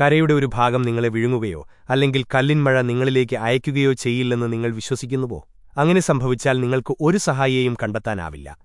കരയുടെ ഒരു ഭാഗം നിങ്ങളെ വിഴുങ്ങുകയോ അല്ലെങ്കിൽ കല്ലിൻമഴ നിങ്ങളിലേക്ക് അയക്കുകയോ ചെയ്യില്ലെന്ന് നിങ്ങൾ വിശ്വസിക്കുന്നുവോ? അങ്ങനെ സംഭവിച്ചാൽ നിങ്ങൾക്ക് ഒരു സഹായിയെയും കണ്ടെത്താനാവില്ല.